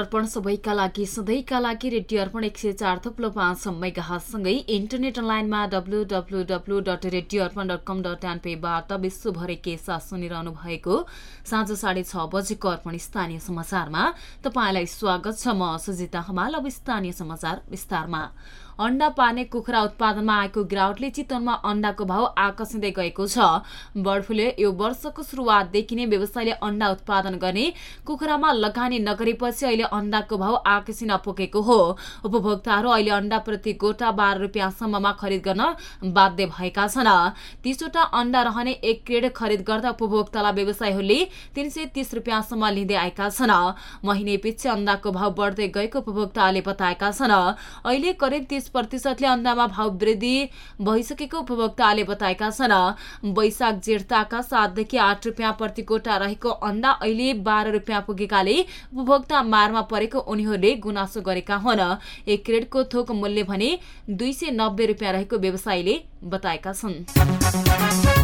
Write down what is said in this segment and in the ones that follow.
अर्पण सबैका लागि सधैँका लागि रेडियो अर्पण एक सय चार थुप्लो पाँच मेगासँगै इन्टरनेट अनलाइनमा W W dot radio Arpan dot com dot एनपेबाट विश्वभरि के साथ सुनिरहनु भएको साँझ साढे छ बजेको अर्पण स्थानीय समाचारमा तपाईँलाई स्वागत छ। म सुजिता हमाल अब स्थानीय समाचार विस्तारमा। अण्डा पार्ने कुखुरा उत्पादनमा आएको गिरावटले चितवनमा अण्डाको भाव आकर्षिँदै गएको छ। बर्ड फ्लूले यो वर्षको सुरुवातदेखि नै व्यवसायले अण्डा उत्पादन गर्ने कुखुरामा लगानी नगरेपछि अहिले अण्डाको भाव आकर्षिन पुगेको हो। उपभोक्ताहरू अहिले अण्डा प्रति गोटा बाह्र रुपियाँसम्ममा खरिद गर्न बाध्य भएका छन्। तीसवटा अण्डा रहने एक क्रेड खरिद गर्दा उपभोक्तालाई व्यवसायीहरूले तीन सय तीस रुपियाँसम्म लिँदै आएका छन्। महिने पछि अण्डाको भाव बढ्दै गएको उपभोक्ताले बताएका छन्। अहिले करिब तीस प्रतिशतले अन्डामा भाव वृद्धि भइसकेको उपभोक्ताले बताएका छन्। वैशाख जेठताका सातदेखि आठ रुपियाँ प्रति कोटा रहेको अन्डा अहिले बाह्र रुपियाँ पुगेकाले उपभोक्ता मारमा परेको उनीहरूले गुनासो गरेका हुन्। एक क्रेडको थोक मूल्य भने दुई सय नब्बे रुपियाँ रहेको व्यवसायीले बताएका छन्।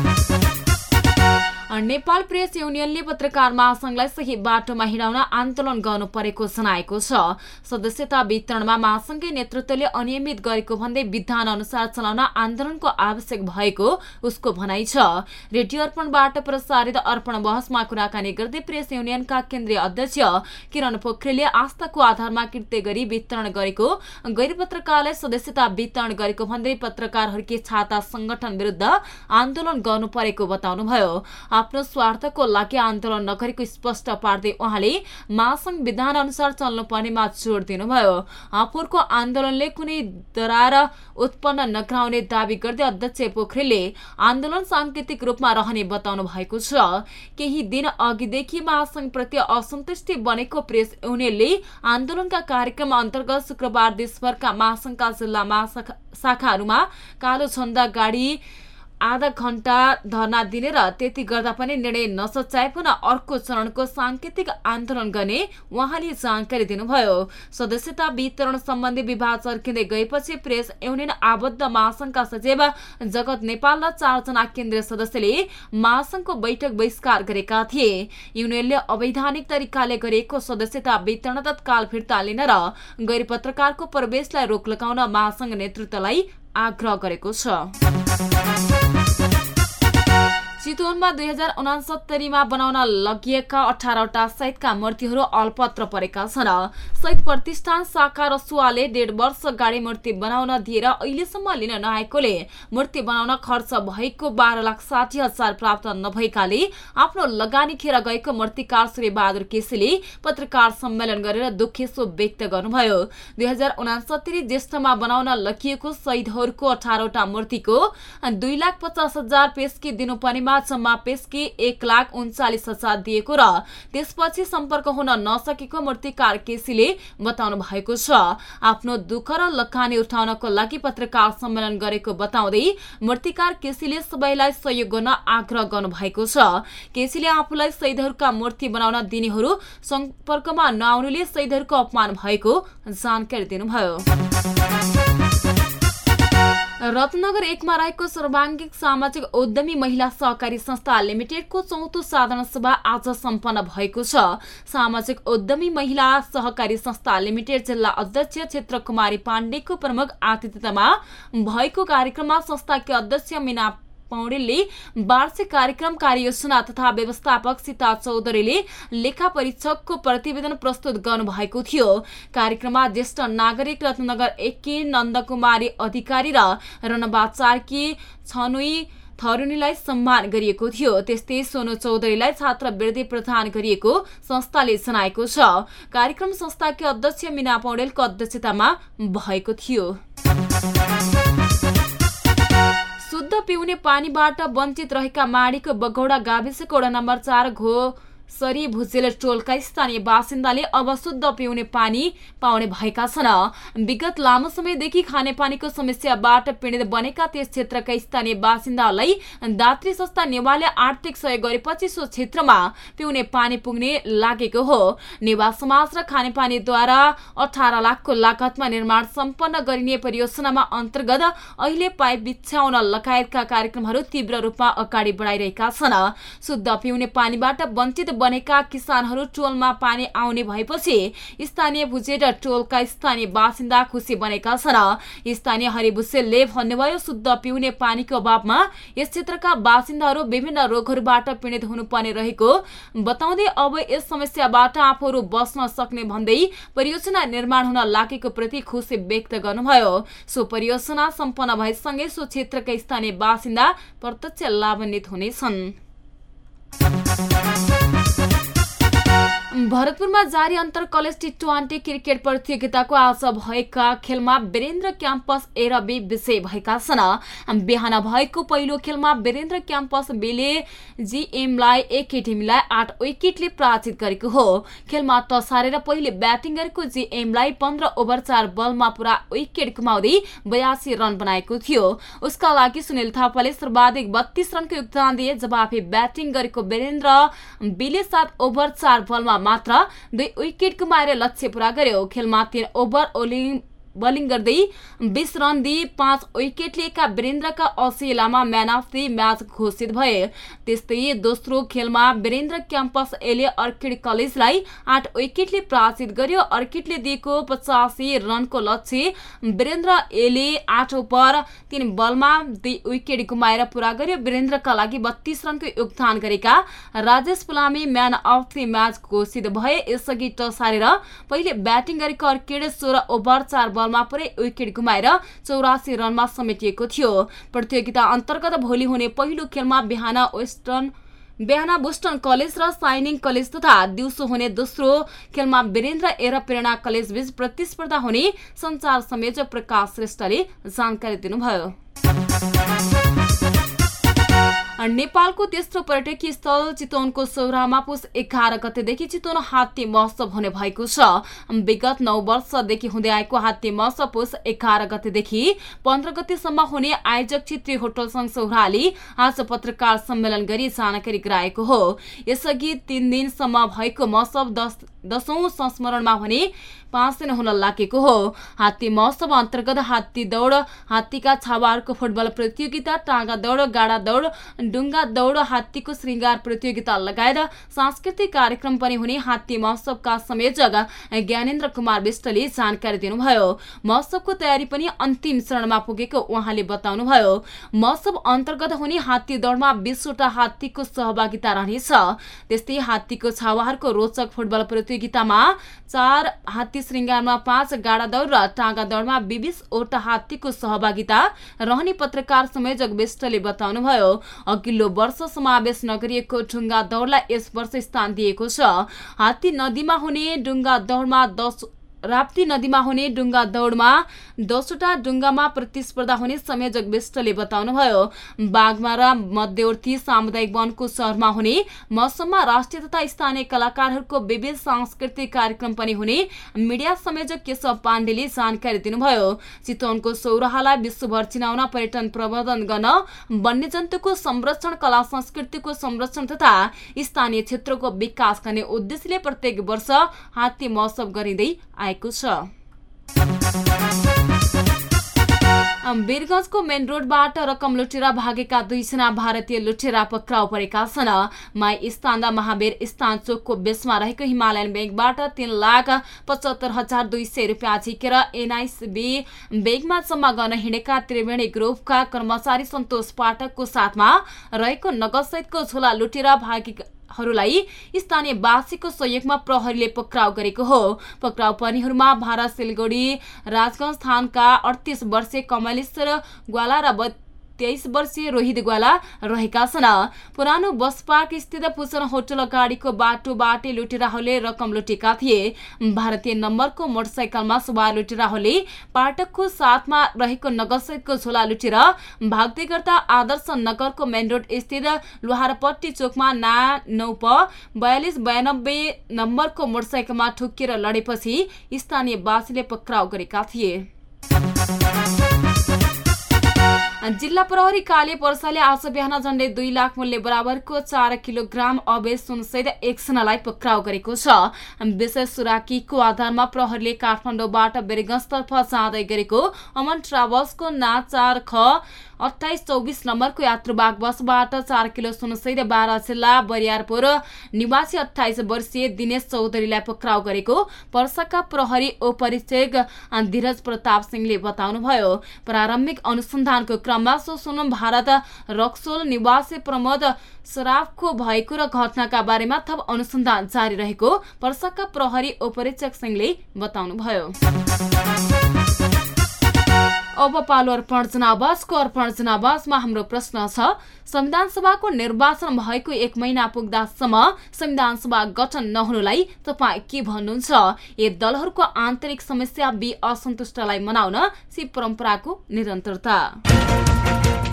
नेपाल प्रेस युनियनले पत्रकार महासंघलाई सही बाटोमा हिँडाउन आन्दोलन गर्नु परेको जनाएको छ। सदस्यता वितरणमा महासंघकै नेतृत्वले अनियमित गरेको भन्दै विधान अनुसार चलाउन आन्दोलनको आवश्यक भएको उसको भनाइ छ। रेडियो अर्पणबाट प्रसारित अर्पण बहसमा कुराकानी गर्दै प्रेस युनियनका केन्द्रीय अध्यक्ष किरण पोखरेलले आस्थाको आधारमा कृत्य गरी वितरण गरेको गैर पत्रकारलाई सदस्यता वितरण गरेको भन्दै पत्रकारहरूकै छाता संगठन विरुद्ध आन्दोलन गर्नु परेको बताउनुभयो। आफ्नो स्वार्थको लागि आन्दोलन नगरेको स्पष्ट पार्दै उहाँले महासंघ विधान अनुसार चल्नुपर्नेमा जोड दिनुभयो। आफूहरूको आन्दोलनले कुनै दरार उत्पन्न नगराउने दावी गर्दै अध्यक्ष पोखरेलले आन्दोलन सांकेतिक रूपमा रहने बताउनु भएको छ। केही दिन अघिदेखि महासंघ प्रति असन्तुष्टि बनेको प्रेस युनियनले आन्दोलनका कार्यक्रम अन्तर्गत शुक्रबार देशभरका महासंघका जिल्ला शाखाहरूमा कालो झण्डा गाडी आधा घण्टा धरना दिने र त्यति गर्दा पनि निर्णय नसचाए पुनः अर्को चरणको सांकेतिक आन्दोलन गर्ने उहाँले जानकारी दिनुभयो। सदस्यता वितरण सम्बन्धी विवाद चर्किँदै गएपछि प्रेस युनियन आबद्ध महासंघका सचिव जगत नेपाल र चारजना केन्द्रीय सदस्यले महासंघको बैठक बहिष्कार गरेका थिए। युनियनले अवैधानिक तरिकाले गरिएको सदस्यता वितरण तत्काल फिर्ता लिन र गैर पत्रकारको प्रवेशलाई रोक लगाउन महासंघ नेतृत्वलाई आग्रह गरेको छ चितवनमा दुई हजार उनासत्तरीमा बनाउन लगिएका अठारवटा सहितका मूर्तिहरू अलपत्र परेका छन्। सहित प्रतिष्ठान शाखा र सुवाले डेढ वर्ष गाडी मूर्ति बनाउन दिएर अहिलेसम्म लिन नआएकोले मूर्ति बनाउन खर्च भएको बाह्र लाख साठी हजार प्राप्त नभएकाले आफ्नो लगानी खेर गएको मूर्तिकार सूर्य बहादुर केसीले पत्रकार सम्मेलन गरेर दुखेसो व्यक्त गर्नुभयो। दुई हजार उनासत्तरी ज्येष्ठमा बनाउन लगिएको शहीदहरूको अठारवटा मूर्तिको दुई लाख पचास हजार पेस्की दिनुपर्नेमा जम्मा पेस्की एक लाख उन्चालिस हजार दिएको र त्यसपछि सम्पर्क हुन नसकेको मूर्तिकार केसीले बताउनु भएको छ। आफ्नो दुःख र लखानी उठाउनको लागि पत्रकार सम्मेलन गरेको बताउँदै मूर्तिकार केसीले सबैलाई सहयोग गर्न आग्रह गर्नु भएको छ। केसीले आफूलाई शहीदहरूका मूर्ति बनाउन दिनेहरू सम्पर्कमा नआउनुले शहीदहरूको अपमान भएको जानकारी दिनुभयो। रत्नगर एकमा रहेको सर्वाङ्गिक सामाजिक उद्यमी महिला सहकारी संस्था लिमिटेडको चौथो साधारण सभा आज सम्पन्न भएको छ। सामाजिक उद्यमी महिला सहकारी संस्था लिमिटेड जिल्ला अध्यक्ष क्षेत्र कुमारी पाण्डेको प्रमुख आतिथ्यतामा भएको कार्यक्रममा संस्थाकी अध्यक्ष मिना पौडेलले वार्षिक कार्यक्रम कार्ययोजना तथा व्यवस्थापक सीता चौधरीले लेखा परीक्षकको प्रतिवेदन प्रस्तुत गर्नुभएको थियो। कार्यक्रममा ज्येष्ठ नागरिक रत्नगर एकी नन्दकुमारी अधिकारी र रणबाचारकी छनुई थरुनीलाई सम्मान गरिएको थियो। त्यस्तै सोनु चौधरीलाई छात्रवृत्ति प्रदान गरिएको संस्थाले जनाएको छ। कार्यक्रम संस्थाकी अध्यक्ष मिना पौडेलको अध्यक्षतामा भएको थियो। शुद्ध पिउने पानीबाट वञ्चित रहेका माडीको बगौडा गाविसको वडा नम्बर चार घो सरी भुजेल टोलका स्थानीय बासिन्दाले अब शुद्ध पिउने पानी पाउने भएका छन्। विगत लामो समयदेखि खानेपानीको समस्याबाट पीडित बनेका त्यस क्षेत्रका स्थानीय बासिन्दालाई दात्री संस्था नेवाले आर्थिक सहयोग गरेपछि सो क्षेत्रमा पिउने पानी पुग्ने लागेको हो। नेवा समाज र खानेपानीद्वारा अठार लाखको लागतमा निर्माण सम्पन्न गरिने परियोजनामा अन्तर्गत अहिले पाइप बिछ्याउन लगायतका कार्यक्रमहरू तीव्र रूपमा अगाडि बढाइरहेका छन्। शुद्ध पिउने पानीबाट वञ्चित बनेका किसानहरू टोलमा पानी आउने भएपछि स्थानीय भुजेट टोलका स्थानीय बासिन्दा खुसी बनेका छन्। स्थानीय हरिभूषेलले भन्नुभयो शुद्ध पिउने पानीको अभावमा यस क्षेत्रका बासिन्दाहरू विभिन्न रोगहरूबाट पीडित हुनुपर्ने रहेको बताउँदै अब यस समस्याबाट आफूहरू बस्न सक्ने भन्दै परियोजना निर्माण हुन लागेको प्रति खुसी व्यक्त गर्नुभयो। सो परियोजना सम्पन्न भएसँगै सो क्षेत्रका स्थानीय बासिन्दा प्रत्यक्ष लाभान्वित हुनेछन्। भरतपुरमा जारी अन्तर कलेज टी ट्वेन्टी क्रिकेट प्रतियोगिताको आज भएका खेलमा वीरेन्द्र क्याम्पस ए र बी विजय भएका छन्। बिहान भएको पहिलो खेलमा वीरेन्द्र क्याम्पस बीले जिएमलाई एकेडेमीलाई आठ विकेटले पराजित गरेको हो। खेलमा टस हारेर पहिले ब्याटिङ गरेको जिएमलाई पन्ध्र ओभर चार बलमा पुरा विकेट गुमाउँदै बयासी रन बनाएको थियो। उसका लागि सुनिल थापाले सर्वाधिक बत्तीस रनको योगदान दिए। जवाफी ब्याटिङ गरेको वीरेन्द्र बीले सात ओभर चार बलमा मात्र दुई विकेट गुमाएर लक्ष्य पूरा गर्यो। खेलमा तीन ओभर ओलिङ बलिङ गर्दै बिस रन दिई पाँच विकेट लिएका वीरेन्द्रका Asi Lama man of the match घोषित भए। त्यस्तै दोस्रो खेलमा वीरेन्द्र क्याम्पस एले अर्किड कलेजलाई आठ विकेटले पराजित गर्यो। अर्किडले दिएको पचासी रनको लक्ष्य वीरेन्द्र एले आठ ओभर तीन बलमा दुई विकेट गुमाएर पूरा गर्यो। वीरेन्द्रका लागि बत्तीस रनको योगदान गरेका Rajesh Pulami man of the match घोषित भए। यसअघि टस हारेर पहिले ब्याटिङ गरेको अर्किड सोह्र ओभर चार बल बलमा पुरै विकेट गुमाएर चौरासी रनमा समेटिएको थियो। प्रतियोगिता अन्तर्गत भोलि हुने पहिलो खेलमा बिहान वेस्टर्न बिहान बोस्टन कलेज र साइनिङ कलेज तथा दिउँसो हुने दोस्रो खेलमा वीरेन्द्र एर प्रेरणा कलेज बीच प्रतिस्पर्धा हुने संचार संयोजक प्रकाश श्रेष्ठले जानकारी दिनुभयो। नेपालको तेस्रो पर्यटकीय स्थल चितवनको सौरामा पुस एघार गतेदेखि चितवन हात्ती महोत्सव हुने भएको छ। विगत नौ वर्षदेखि हुँदै आएको हात्ती महोत्सव पुस एघार गतेदेखि पन्ध्र गतेसम्म हुने आयोजक क्षेत्रीय होटल संघ सौराले आज पत्रकार सम्मेलन गरी जानकारी गराएको हो। यसअघि तीन दिनसम्म भएको महोत्सव दस दशौं संस्मरणमा भने पाँच दिन हुन लागेको हो। हात्ती महोत्सव अन्तर्गत हात्ती दौड हात्तीका छावाहरूको फुटबल प्रतियोगिता टाँगा दौड गाडा दौड डुङ्गा दौड हात्तीको श्रृङ्गार प्रतियोगिता लगायत सांस्कृतिक कार्यक्रम पनि हुने हात्ती महोत्सवका संयोजक ज्ञानेन्द्र कुमार विष्टले जानकारी दिनुभयो। महोत्सवको तयारी पनि अन्तिम चरणमा पुगेको उहाँले बताउनुभयो। महोत्सव अन्तर्गत हुने हात्ती दौडमा बिसवटा हात्तीको सहभागिता रहनेछ। त्यस्तै हात्तीको छावाहरूको रोचक फुटबल प्रतियोगितामा चार हात्ती श्रृङ्गारमा पाँच गाडा दौड र टाँगा दौडमा बिबिसवटा हात्तीको सहभागिता रहने पत्रकार संयोजक विष्टले बताउनुभयो। अघिल्लो वर्ष समावेश नगरिएको ढुङ्गा दौडलाई यस वर्ष स्थान दिएको छ। हात्ती नदीमा हुने डुङ्गा दौडमा दस राप्ती नदीमा हुने डुङ्गा दौडमा दसवटा डुङ्गामा प्रतिस्पर्धा हुने संयोजक विष्टले बताउनुभयो। बागमा र मध्यवर्ती सामुदायिक वनको सहरमा हुने मौसममा राष्ट्रिय तथा स्थानीय कलाकारहरूको विविध सांस्कृतिक कार्यक्रम पनि हुने मिडिया संयोजक केशव पाण्डेले जानकारी दिनुभयो। चितवनको सौराहालाई विश्वभर चिनाउन पर्यटन प्रवर्धन गर्न वन्यजन्तुको संरक्षण कला संस्कृतिको संरक्षण तथा स्थानीय क्षेत्रको विकास गर्ने उद्देश्यले प्रत्येक वर्ष हात्ती महोत्सव गरिँदै आएको छ। वीरगंजको मेन रोडबाट रकम लुटेर भागेका दुईजना भारतीय लुटेरा पक्राउ परेका छन्। माई स्थान महावीर स्थान चोकको बेसमा रहेको हिमालयन ब्याङ्कबाट तीन लाख पचहत्तर हजार दुई सय रुपियाँ झिकेर एनआइसिबी ब्याङ्कमा जम्मा गर्न हिँडेका त्रिवेणी ग्रुपका कर्मचारी सन्तोष पाठकको साथमा रहेको नगदसहितको झोला लुटेर भागेका हरूलाई स्थानीय वासीको सहयोगमा प्रहरीले पक्राउ गरेको हो। पक्राउ पर्नेहरूमा भारत सिलगढी राजगंज थानका अडतिस वर्षीय कमलेश्वर ग्वाला र तेइस वर्षीय रोहित ग्वाला रहेका छन्। पुरानो बस पार्क स्थित पुसन होटल गाडीको बाटोबाटे लुटेराहरूले रकम लुटेका थिए। भारतीय नम्बरको मोटरसाइकलमा सवार लुटेराहरूले पाठकको साथमा रहेको नगदसहितको झोला लुटेर भाग्दै गर्दा आदर्श नगरको मेन रोड स्थित लोहारपट्टी चोकमा ना नौ प बयालिस बयानब्बे नम्बरको मोटरसाइकलमा ठुक्किएर लडेपछि स्थानीय वासीले पक्राउ गरेका थिए। जिल्ला प्रहरी कार्य पर्साले आज बिहान झण्डै दुई लाख मूल्य बराबरको चार किलोग्राम अवैध सुनसहित एकजनालाई पक्राउ गरेको छ। विशेष सुराकीको आधारमा प्रहरीले काठमाडौँबाट बेरगंजतर्फ जाँदै गरेको अमन ट्राभल्सको ना चार ख अठाइस चौबिस नम्बरको यात्रुबाग बसबाट चार किलो सुनसहित बाह्र जिल्ला बरियारपुर निवासी अठाइस वर्षीय दिनेश चौधरीलाई पक्राउ गरेको पर्साका प्रहरी उपरीक्षक धीरज प्रताप सिंहले बताउनुभयो। प्रारम्भिक अनुसन्धानको क्रममा सो सुन भारत रक्सोल निवासी प्रमोद सराफको भएको र घटनाका बारेमा थप अनुसन्धान जारी रहेको पर्साका प्रहरी उपरीक्षक सिंहले बताउनुभयो। अब पालो अर्पण जनावासको अर्पण जनावासमा हाम्रो प्रश्न छ संविधान सभाको निर्वाचन भएको एक महिना पुग्दासम्म संविधान सभा गठन नहुनुलाई तपाईँ के भन्नुहुन्छ? ए दलहरूको आन्तरिक समस्या बी असन्तुष्टलाई मनाउन सी परम्पराको निरन्तरता।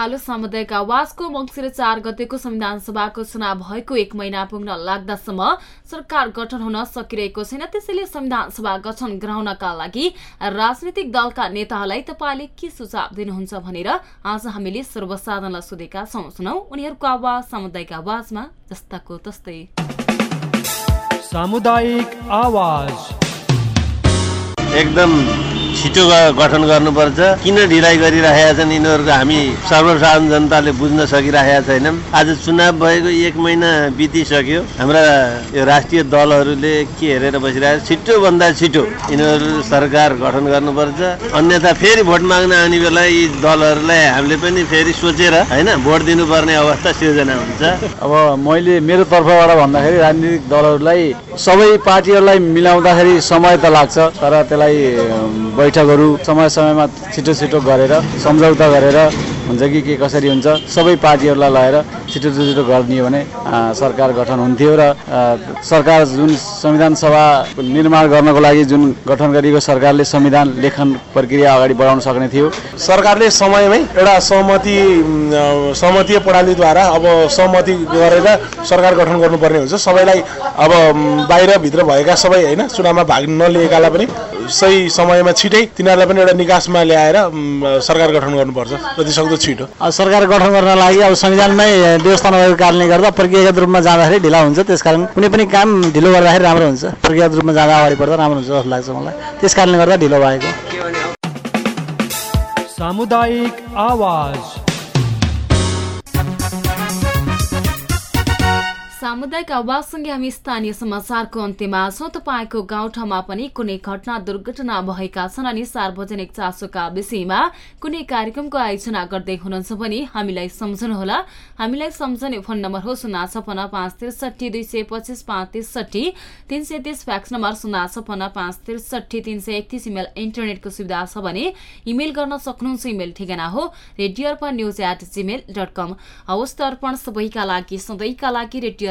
पालो सामुदायिक आवाजको मङ्सिर चार गतेको संविधान सभाको चुनाव भएको एक महिना पुग्न लाग्दासम्म सरकार गठन हुन सकिरहेको छैन। त्यसैले संविधान सभा गठन गराउनका लागि राजनैतिक दलका नेताहरूलाई तपाईँले के सुझाव दिनुहुन्छ भनेर आज हामीले सर्वसाधारणलाई सोधेका छौँ। सुनौ उनीहरूको आवाज सामुदायिक आवाजमा जस्ताको तस्तै। सामुदायिक आवाज। एकदम छिटो गठन गर्नुपर्छ। किन ढिलाइ गरिरहेका छन् यिनीहरूको हामी सर्वसाधारण जनताले बुझ्न सकिरहेका छैनौँ आज चुनाव भएको एक महिना बितिसक्यो। हाम्रा यो राष्ट्रिय दलहरूले के हेरेर बसिरहेको छिटोभन्दा छिटो यिनीहरू सरकार गठन गर्नुपर्छ। अन्यथा फेरि भोट माग्न आउने बेला यी दलहरूलाई हामीले पनि फेरि सोचेर होइन भोट दिनुपर्ने अवस्था सिर्जना हुन्छ। अब मैले मेरो तर्फबाट भन्दाखेरि राजनीतिक दलहरूलाई सबै पार्टीहरूलाई मिलाउँदाखेरि समय त लाग्छ तर त्यसलाई बैठकहरू समय समयमा छिटो छिटो गरेर सम्झौता गरेर हुन्छ कि के कसरी हुन्छ सबै पार्टीहरूलाई लगाएर छिटो छिटो गरिदियो भने सरकार गठन हुन्थ्यो र सरकार जुन संविधान सभा निर्माण गर्नको लागि जुन गठन गरिएको सरकारले संविधान लेखन प्रक्रिया अगाडि बढाउन सक्ने थियो। सरकारले समयमै एउटा सहमति सहमतीय प्रणालीद्वारा अब सहमति गरेर सरकार गठन गर्नुपर्ने हुन्छ। सबैलाई अब बाहिरभित्र भएका सबै होइन चुनावमा भाग नलिएकालाई पनि सही समयमा छिटै तिनीहरूलाई पनि एउटा निकासमा ल्याएर सरकार गठन गर्नुपर्छ। जति सक्दो छिटो सरकार गठन गर्न लागि अब संविधानमै व्यवस्था नभएको कारणले गर्दा प्रक्रियागत रूपमा जाँदाखेरि ढिला हुन्छ। त्यसकारण कुनै पनि काम ढिलो गर्दाखेरि राम्रो हुन्छ। प्रक्रियागत रूपमा जाँदा अगाडि बढ्दा राम्रो हुन्छ जस्तो लाग्छ मलाई। त्यस कारणले गर्दा ढिलो भएको। सामुदायिक आवाज। सामुदायिक आवाजसँगै हामी स्थानीय समाचारको अन्त्यमा छौँ। तपाईँको गाउँठाउँमा पनि कुनै घटना दुर्घटना भएका छन् अनि सार्वजनिक चासोका विषयमा कुनै कार्यक्रमको आयोजना गर्दै हुनुहुन्छ भने हामीलाई सम्झनुहोला। हामीलाई सम्झने फोन नम्बर हो शून्य छपन्न पाँच त्रिसठी दुई सय पच्चिस पाँच त्रिसठी तिन सय तिस फ्याक्स नम्बर शून्य छपन्न पाँच त्रिसठी तिन सय एकतिस इमेल इन्टरनेटको सुविधा छ भने इमेल गर्न सक्नुहुन्छ। इमेल ठेगाना हो radio Arpan news at Gmail dot com. हवस् त सबैका लागि सधैँका लागि रेडियो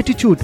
एटिच्युड